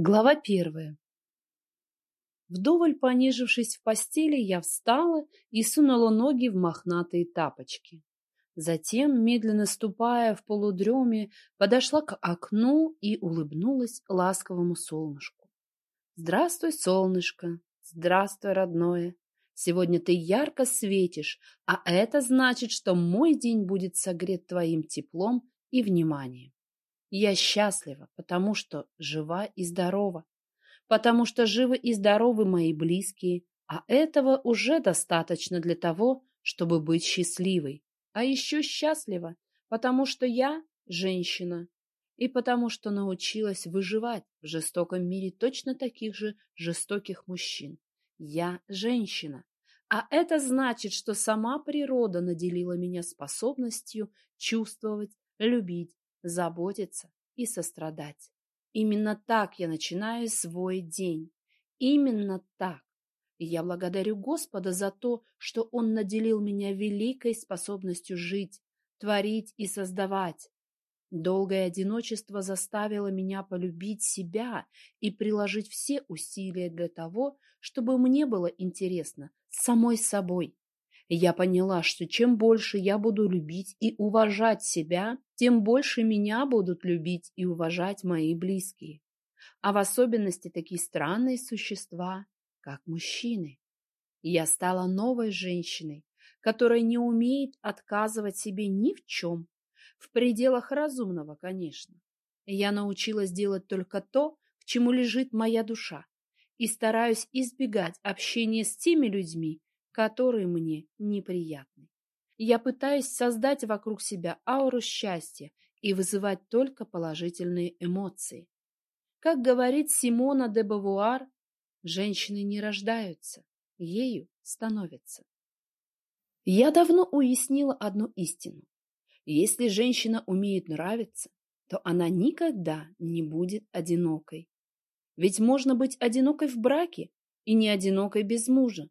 Глава первая. Вдоволь понежившись в постели, я встала и сунула ноги в мохнатые тапочки. Затем, медленно ступая в полудреме, подошла к окну и улыбнулась ласковому солнышку. «Здравствуй, солнышко! Здравствуй, родное! Сегодня ты ярко светишь, а это значит, что мой день будет согрет твоим теплом и вниманием. Я счастлива, потому что жива и здорова, потому что живы и здоровы мои близкие, а этого уже достаточно для того, чтобы быть счастливой. А еще счастлива, потому что я женщина, и потому что научилась выживать в жестоком мире точно таких же жестоких мужчин. Я женщина, а это значит, что сама природа наделила меня способностью чувствовать, любить, заботиться и сострадать. Именно так я начинаю свой день. Именно так. И я благодарю Господа за то, что Он наделил меня великой способностью жить, творить и создавать. Долгое одиночество заставило меня полюбить себя и приложить все усилия для того, чтобы мне было интересно самой собой. Я поняла, что чем больше я буду любить и уважать себя, тем больше меня будут любить и уважать мои близкие. А в особенности такие странные существа, как мужчины. Я стала новой женщиной, которая не умеет отказывать себе ни в чем, в пределах разумного, конечно. Я научилась делать только то, к чему лежит моя душа, и стараюсь избегать общения с теми людьми, которые мне неприятны. Я пытаюсь создать вокруг себя ауру счастья и вызывать только положительные эмоции. Как говорит Симона де Бавуар, женщины не рождаются, ею становятся. Я давно уяснила одну истину. Если женщина умеет нравиться, то она никогда не будет одинокой. Ведь можно быть одинокой в браке и не одинокой без мужа.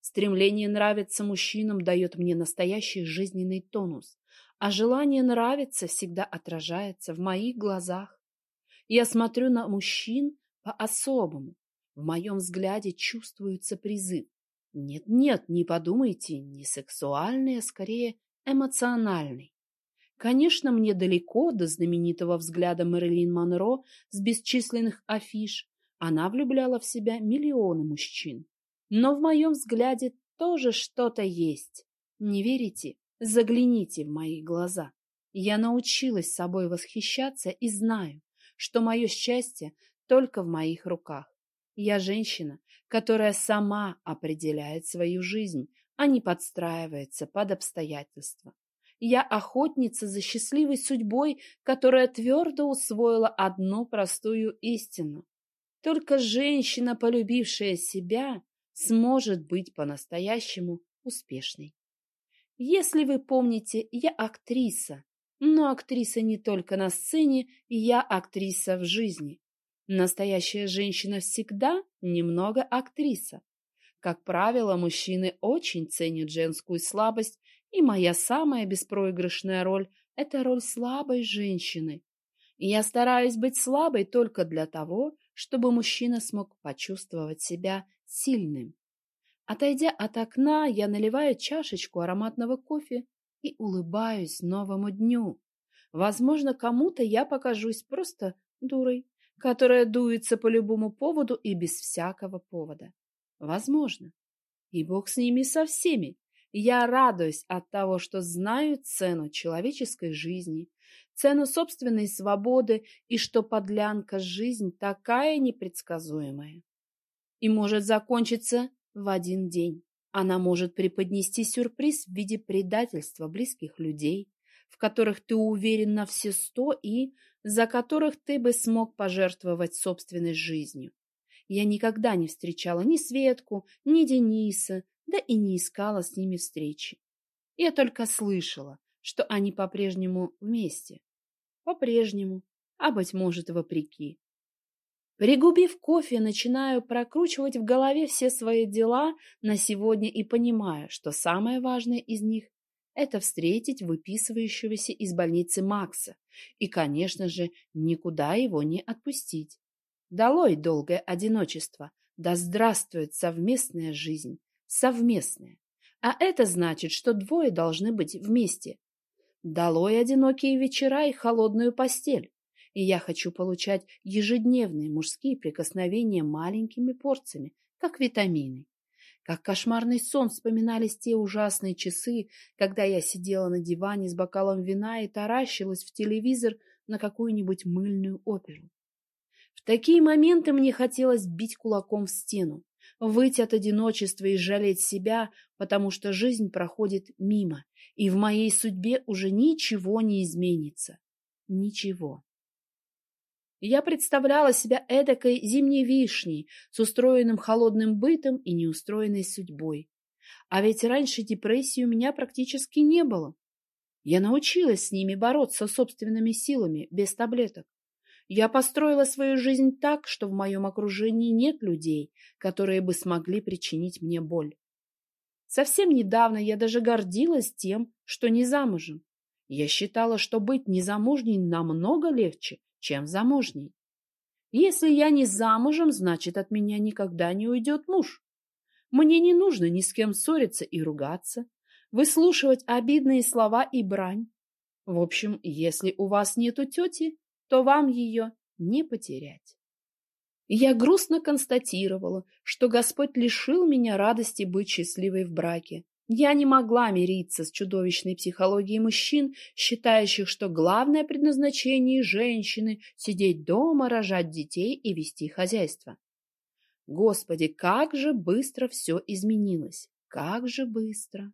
Стремление нравиться мужчинам дает мне настоящий жизненный тонус, а желание нравиться всегда отражается в моих глазах. Я смотрю на мужчин по-особому. В моем взгляде чувствуется призыв. Нет-нет, не подумайте, не сексуальный, а скорее эмоциональный. Конечно, мне далеко до знаменитого взгляда Мэрилин Монро с бесчисленных афиш. Она влюбляла в себя миллионы мужчин. Но в моем взгляде тоже что-то есть. Не верите? Загляните в мои глаза. Я научилась собой восхищаться и знаю, что мое счастье только в моих руках. Я женщина, которая сама определяет свою жизнь, а не подстраивается под обстоятельства. Я охотница за счастливой судьбой, которая твердо усвоила одну простую истину. Только женщина, полюбившая себя, сможет быть по-настоящему успешной. Если вы помните, я актриса, но актриса не только на сцене, я актриса в жизни. Настоящая женщина всегда немного актриса. Как правило, мужчины очень ценят женскую слабость, и моя самая беспроигрышная роль – это роль слабой женщины. Я стараюсь быть слабой только для того, чтобы мужчина смог почувствовать себя сильным. Отойдя от окна, я наливаю чашечку ароматного кофе и улыбаюсь новому дню. Возможно, кому-то я покажусь просто дурой, которая дуется по любому поводу и без всякого повода. Возможно. И Бог с ними со всеми. Я радуюсь от того, что знаю цену человеческой жизни, цену собственной свободы и что подлянка жизнь такая непредсказуемая и может закончиться в один день. Она может преподнести сюрприз в виде предательства близких людей, в которых ты уверен на все сто и за которых ты бы смог пожертвовать собственной жизнью. Я никогда не встречала ни Светку, ни Дениса, да и не искала с ними встречи. Я только слышала, что они по-прежнему вместе. По-прежнему, а, быть может, вопреки. Пригубив кофе, начинаю прокручивать в голове все свои дела на сегодня и понимаю, что самое важное из них – это встретить выписывающегося из больницы Макса и, конечно же, никуда его не отпустить. Долой долгое одиночество, да здравствует совместная жизнь, совместная. А это значит, что двое должны быть вместе. Долой одинокие вечера и холодную постель. И я хочу получать ежедневные мужские прикосновения маленькими порциями, как витамины. Как кошмарный сон вспоминались те ужасные часы, когда я сидела на диване с бокалом вина и таращилась в телевизор на какую-нибудь мыльную оперу. В такие моменты мне хотелось бить кулаком в стену, выйти от одиночества и жалеть себя, потому что жизнь проходит мимо, и в моей судьбе уже ничего не изменится. Ничего. Я представляла себя эдакой зимней вишней с устроенным холодным бытом и неустроенной судьбой. А ведь раньше депрессии у меня практически не было. Я научилась с ними бороться собственными силами, без таблеток. Я построила свою жизнь так, что в моем окружении нет людей, которые бы смогли причинить мне боль. Совсем недавно я даже гордилась тем, что не замужем. Я считала, что быть незамужней намного легче, чем замужней. Если я не замужем, значит, от меня никогда не уйдет муж. Мне не нужно ни с кем ссориться и ругаться, выслушивать обидные слова и брань. В общем, если у вас нету тети, то вам ее не потерять. Я грустно констатировала, что Господь лишил меня радости быть счастливой в браке. Я не могла мириться с чудовищной психологией мужчин, считающих, что главное предназначение женщины – сидеть дома, рожать детей и вести хозяйство. Господи, как же быстро все изменилось! Как же быстро!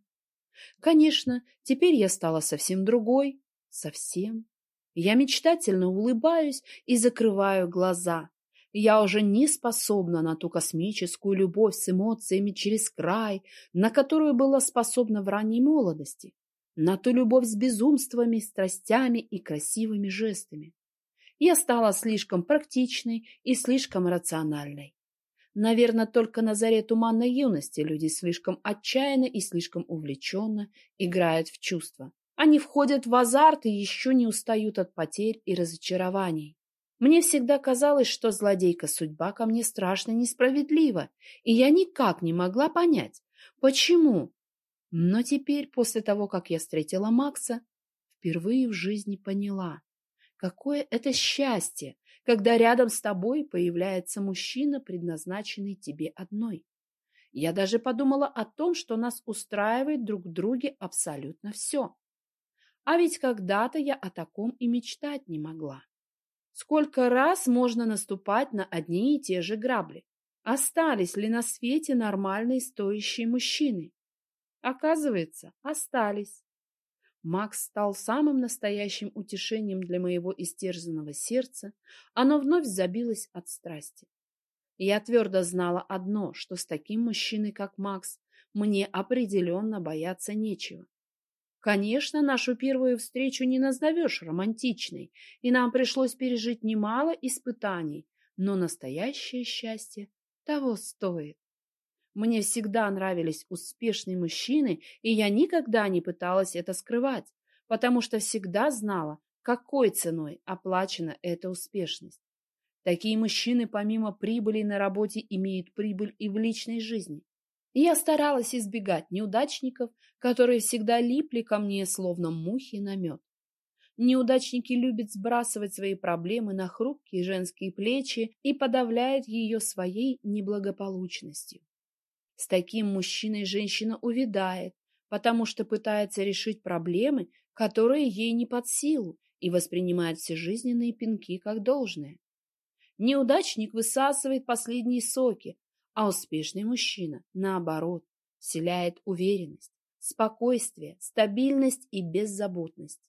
Конечно, теперь я стала совсем другой. Совсем. Я мечтательно улыбаюсь и закрываю глаза. Я уже не способна на ту космическую любовь с эмоциями через край, на которую была способна в ранней молодости, на ту любовь с безумствами, страстями и красивыми жестами. Я стала слишком практичной и слишком рациональной. Наверное, только на заре туманной юности люди слишком отчаянно и слишком увлеченно играют в чувства. Они входят в азарт и еще не устают от потерь и разочарований. Мне всегда казалось, что злодейка судьба ко мне страшно несправедлива, и я никак не могла понять, почему. Но теперь, после того, как я встретила Макса, впервые в жизни поняла, какое это счастье, когда рядом с тобой появляется мужчина, предназначенный тебе одной. Я даже подумала о том, что нас устраивает друг в друге абсолютно все. А ведь когда-то я о таком и мечтать не могла. Сколько раз можно наступать на одни и те же грабли? Остались ли на свете нормальные стоящие мужчины? Оказывается, остались. Макс стал самым настоящим утешением для моего истерзанного сердца. Оно вновь забилось от страсти. Я твердо знала одно, что с таким мужчиной, как Макс, мне определенно бояться нечего. Конечно, нашу первую встречу не назовешь романтичной, и нам пришлось пережить немало испытаний, но настоящее счастье того стоит. Мне всегда нравились успешные мужчины, и я никогда не пыталась это скрывать, потому что всегда знала, какой ценой оплачена эта успешность. Такие мужчины помимо прибыли на работе имеют прибыль и в личной жизни. Я старалась избегать неудачников, которые всегда липли ко мне, словно мухи на мед. Неудачники любят сбрасывать свои проблемы на хрупкие женские плечи и подавляют ее своей неблагополучностью. С таким мужчиной женщина увядает, потому что пытается решить проблемы, которые ей не под силу, и воспринимает все жизненные пинки как должное. Неудачник высасывает последние соки, а успешный мужчина, наоборот, вселяет уверенность, спокойствие, стабильность и беззаботность.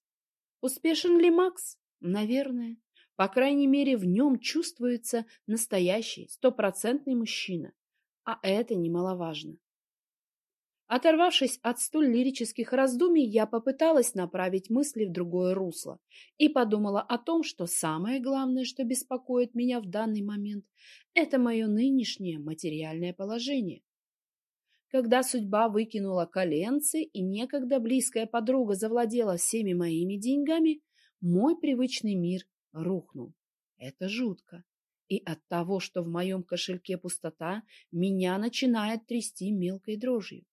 Успешен ли Макс? Наверное. По крайней мере, в нем чувствуется настоящий, стопроцентный мужчина. А это немаловажно. Оторвавшись от столь лирических раздумий, я попыталась направить мысли в другое русло и подумала о том, что самое главное, что беспокоит меня в данный момент, это мое нынешнее материальное положение. Когда судьба выкинула коленцы и некогда близкая подруга завладела всеми моими деньгами, мой привычный мир рухнул. Это жутко. И от того, что в моем кошельке пустота, меня начинает трясти мелкой дрожью.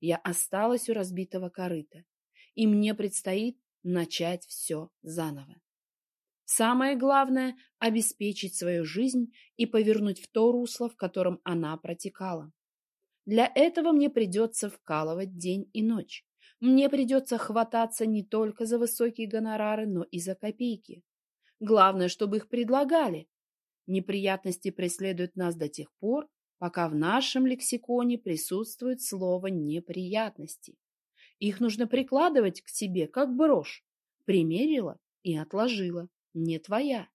Я осталась у разбитого корыта, и мне предстоит начать все заново. Самое главное – обеспечить свою жизнь и повернуть в то русло, в котором она протекала. Для этого мне придется вкалывать день и ночь. Мне придется хвататься не только за высокие гонорары, но и за копейки. Главное, чтобы их предлагали. Неприятности преследуют нас до тех пор, пока в нашем лексиконе присутствует слово «неприятности». Их нужно прикладывать к себе, как брошь. Примерила и отложила. Не твоя.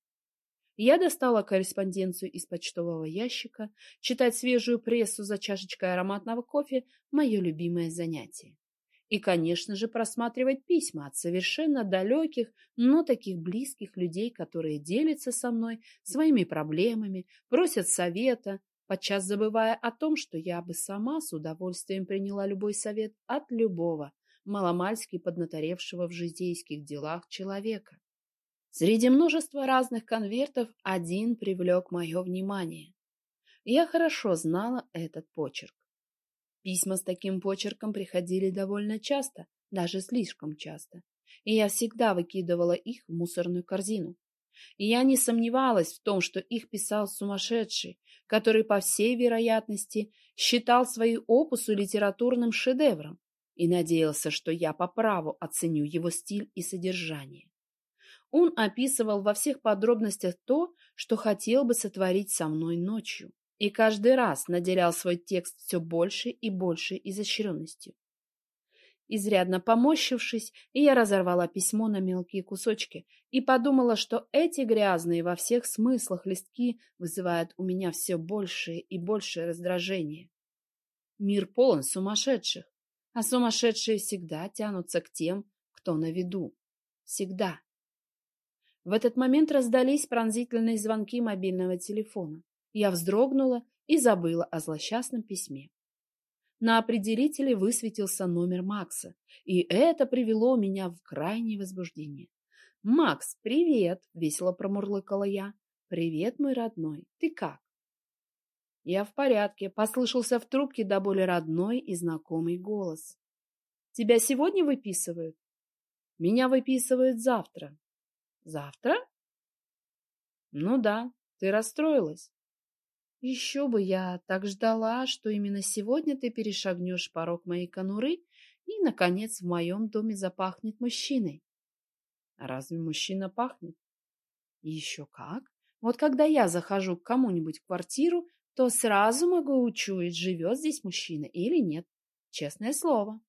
Я достала корреспонденцию из почтового ящика. Читать свежую прессу за чашечкой ароматного кофе – мое любимое занятие. И, конечно же, просматривать письма от совершенно далеких, но таких близких людей, которые делятся со мной своими проблемами, просят совета, подчас забывая о том, что я бы сама с удовольствием приняла любой совет от любого, маломальски поднаторевшего в житейских делах человека. Среди множества разных конвертов один привлек мое внимание. Я хорошо знала этот почерк. Письма с таким почерком приходили довольно часто, даже слишком часто, и я всегда выкидывала их в мусорную корзину. И я не сомневалась в том, что их писал сумасшедший, который, по всей вероятности, считал свою опусу литературным шедевром и надеялся, что я по праву оценю его стиль и содержание. Он описывал во всех подробностях то, что хотел бы сотворить со мной ночью, и каждый раз наделял свой текст все больше и больше изощренностью. Изрядно помощившись, я разорвала письмо на мелкие кусочки и подумала, что эти грязные во всех смыслах листки вызывают у меня все большее и большее раздражение. Мир полон сумасшедших, а сумасшедшие всегда тянутся к тем, кто на виду. Всегда. В этот момент раздались пронзительные звонки мобильного телефона. Я вздрогнула и забыла о злосчастном письме. На определителе высветился номер Макса, и это привело меня в крайнее возбуждение. «Макс, привет!» — весело промурлыкала я. «Привет, мой родной. Ты как?» «Я в порядке», — послышался в трубке до боли родной и знакомый голос. «Тебя сегодня выписывают?» «Меня выписывают завтра. Завтра? Ну да, ты расстроилась. Еще бы я так ждала, что именно сегодня ты перешагнешь порог моей конуры и, наконец, в моем доме запахнет мужчиной. А разве мужчина пахнет? Еще как. Вот когда я захожу к кому-нибудь в квартиру, то сразу могу учуять, живет здесь мужчина или нет. Честное слово.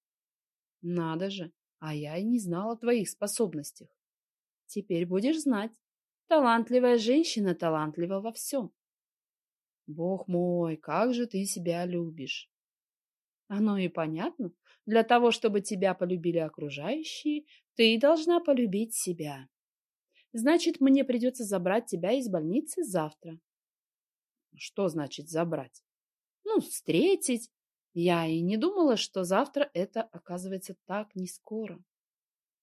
Надо же, а я и не знала о твоих способностях. Теперь будешь знать. Талантливая женщина талантлива во всем. Бог мой, как же ты себя любишь. Оно и понятно. Для того, чтобы тебя полюбили окружающие, ты должна полюбить себя. Значит, мне придется забрать тебя из больницы завтра. Что значит забрать? Ну, встретить. Я и не думала, что завтра это оказывается так не скоро.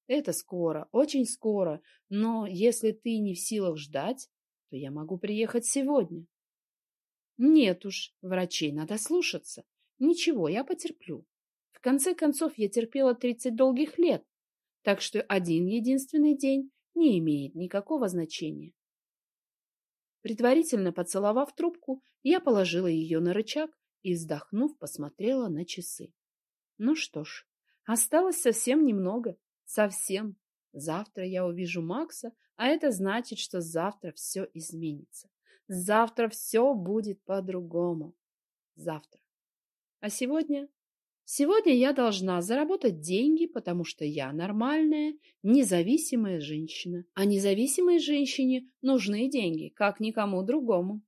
Это скоро, очень скоро, но если ты не в силах ждать, то я могу приехать сегодня. Нет уж, врачей надо слушаться. Ничего, я потерплю. В конце концов, я терпела тридцать долгих лет, так что один единственный день не имеет никакого значения. Предварительно поцеловав трубку, я положила ее на рычаг и, вздохнув, посмотрела на часы. Ну что ж, осталось совсем немного, Совсем. Завтра я увижу Макса, а это значит, что завтра все изменится. Завтра все будет по-другому. Завтра. А сегодня? Сегодня я должна заработать деньги, потому что я нормальная, независимая женщина. А независимой женщине нужны деньги, как никому другому.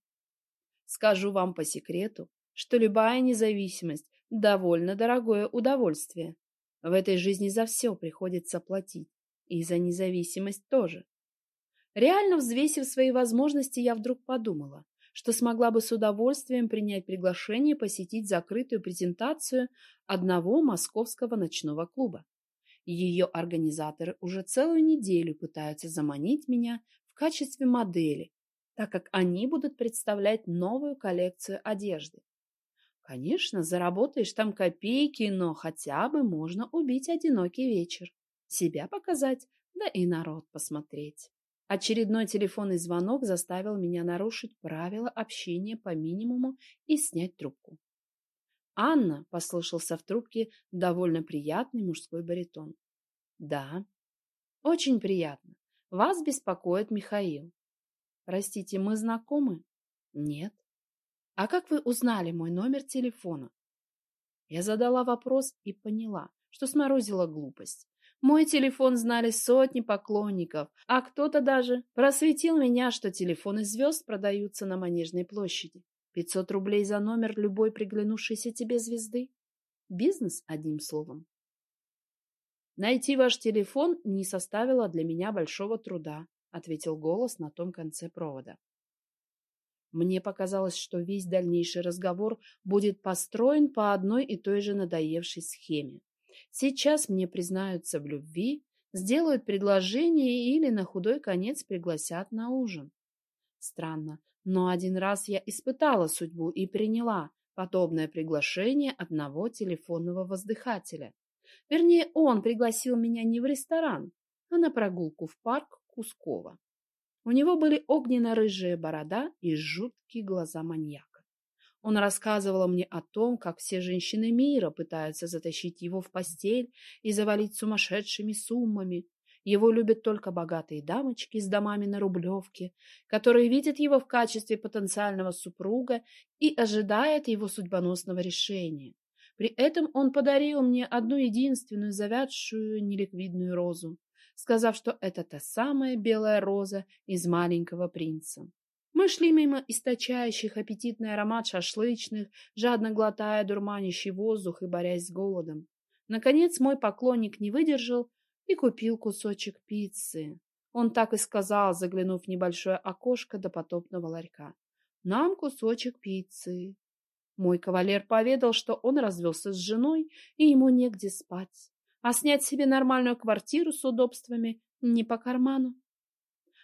Скажу вам по секрету, что любая независимость – довольно дорогое удовольствие. В этой жизни за все приходится платить. И за независимость тоже. Реально взвесив свои возможности, я вдруг подумала, что смогла бы с удовольствием принять приглашение посетить закрытую презентацию одного московского ночного клуба. Ее организаторы уже целую неделю пытаются заманить меня в качестве модели, так как они будут представлять новую коллекцию одежды. Конечно, заработаешь там копейки, но хотя бы можно убить одинокий вечер, себя показать, да и народ посмотреть. Очередной телефонный звонок заставил меня нарушить правила общения по минимуму и снять трубку. «Анна», — послышался в трубке довольно приятный мужской баритон. «Да». «Очень приятно. Вас беспокоит Михаил». «Простите, мы знакомы?» «Нет». «А как вы узнали мой номер телефона?» Я задала вопрос и поняла, что сморозила глупость. Мой телефон знали сотни поклонников, а кто-то даже просветил меня, что телефоны звезд продаются на Манежной площади. Пятьсот рублей за номер любой приглянувшейся тебе звезды. Бизнес, одним словом. Найти ваш телефон не составило для меня большого труда, ответил голос на том конце провода. Мне показалось, что весь дальнейший разговор будет построен по одной и той же надоевшей схеме. Сейчас мне признаются в любви, сделают предложение или на худой конец пригласят на ужин. Странно, но один раз я испытала судьбу и приняла подобное приглашение одного телефонного воздыхателя. Вернее, он пригласил меня не в ресторан, а на прогулку в парк Кускова. У него были огненно-рыжая борода и жуткие глаза маньяка. Он рассказывал мне о том, как все женщины мира пытаются затащить его в постель и завалить сумасшедшими суммами. Его любят только богатые дамочки с домами на Рублевке, которые видят его в качестве потенциального супруга и ожидают его судьбоносного решения. При этом он подарил мне одну единственную завядшую неликвидную розу, сказав, что это та самая белая роза из «Маленького принца». Мы шли мимо источающих аппетитный аромат шашлычных, жадно глотая дурманящий воздух и борясь с голодом. Наконец мой поклонник не выдержал и купил кусочек пиццы. Он так и сказал, заглянув в небольшое окошко до потопного ларька. «Нам кусочек пиццы». Мой кавалер поведал, что он развелся с женой, и ему негде спать. А снять себе нормальную квартиру с удобствами не по карману.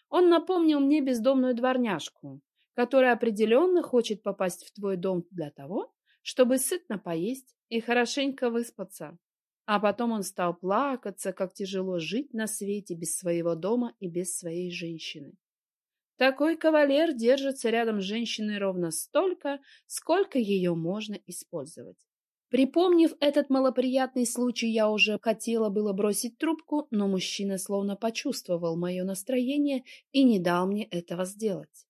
Он напомнил мне бездомную дворняжку, которая определенно хочет попасть в твой дом для того, чтобы сытно поесть и хорошенько выспаться. А потом он стал плакаться, как тяжело жить на свете без своего дома и без своей женщины. Такой кавалер держится рядом с женщиной ровно столько, сколько ее можно использовать. Припомнив этот малоприятный случай, я уже хотела было бросить трубку, но мужчина словно почувствовал мое настроение и не дал мне этого сделать.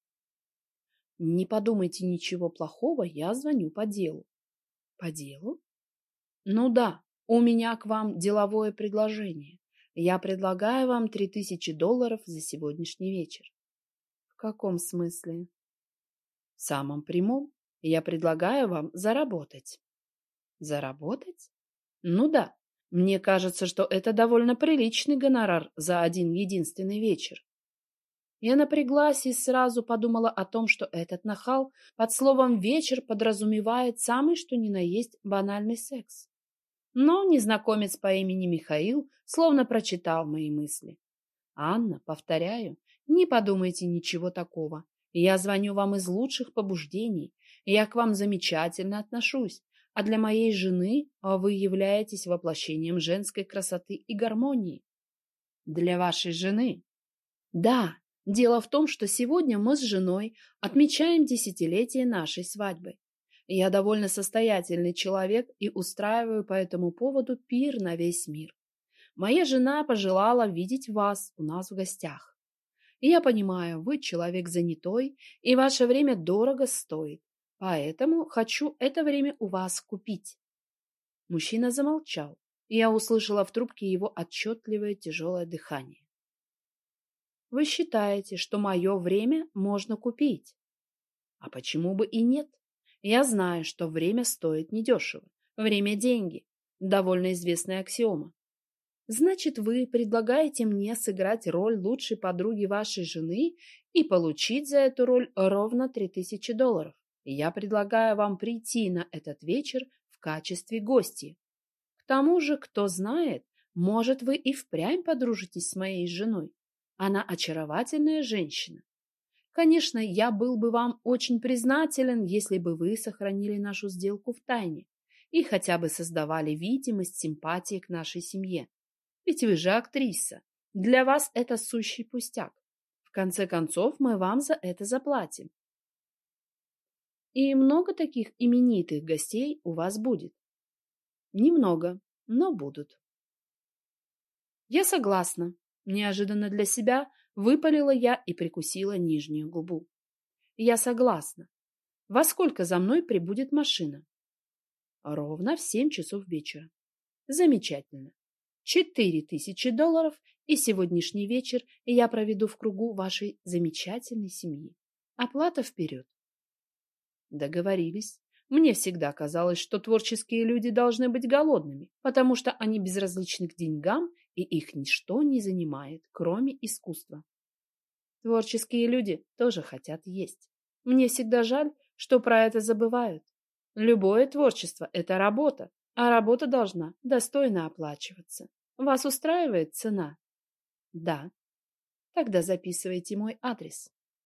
Не подумайте ничего плохого, я звоню по делу. По делу? Ну да, у меня к вам деловое предложение. Я предлагаю вам три тысячи долларов за сегодняшний вечер. В каком смысле? В самом прямом. Я предлагаю вам заработать. Заработать? Ну да, мне кажется, что это довольно приличный гонорар за один единственный вечер. Я напряглась и сразу подумала о том, что этот нахал под словом «вечер» подразумевает самый что ни на есть банальный секс. Но незнакомец по имени Михаил словно прочитал мои мысли. «Анна, повторяю, не подумайте ничего такого. Я звоню вам из лучших побуждений. Я к вам замечательно отношусь а для моей жены а вы являетесь воплощением женской красоты и гармонии. Для вашей жены? Да, дело в том, что сегодня мы с женой отмечаем десятилетие нашей свадьбы. Я довольно состоятельный человек и устраиваю по этому поводу пир на весь мир. Моя жена пожелала видеть вас у нас в гостях. Я понимаю, вы человек занятой, и ваше время дорого стоит. Поэтому хочу это время у вас купить. Мужчина замолчал, и я услышала в трубке его отчетливое тяжелое дыхание. Вы считаете, что мое время можно купить? А почему бы и нет? Я знаю, что время стоит недешево. Время – деньги. Довольно известная аксиома. Значит, вы предлагаете мне сыграть роль лучшей подруги вашей жены и получить за эту роль ровно 3000 долларов и я предлагаю вам прийти на этот вечер в качестве гости. К тому же, кто знает, может, вы и впрямь подружитесь с моей женой. Она очаровательная женщина. Конечно, я был бы вам очень признателен, если бы вы сохранили нашу сделку в тайне и хотя бы создавали видимость симпатии к нашей семье. Ведь вы же актриса. Для вас это сущий пустяк. В конце концов, мы вам за это заплатим. И много таких именитых гостей у вас будет? Немного, но будут. Я согласна. Неожиданно для себя выпалила я и прикусила нижнюю губу. Я согласна. Во сколько за мной прибудет машина? Ровно в семь часов вечера. Замечательно. Четыре тысячи долларов, и сегодняшний вечер я проведу в кругу вашей замечательной семьи. Оплата вперед. Договорились. Мне всегда казалось, что творческие люди должны быть голодными, потому что они безразличны к деньгам, и их ничто не занимает, кроме искусства. Творческие люди тоже хотят есть. Мне всегда жаль, что про это забывают. Любое творчество – это работа, а работа должна достойно оплачиваться. Вас устраивает цена? Да. Тогда записывайте мой адрес.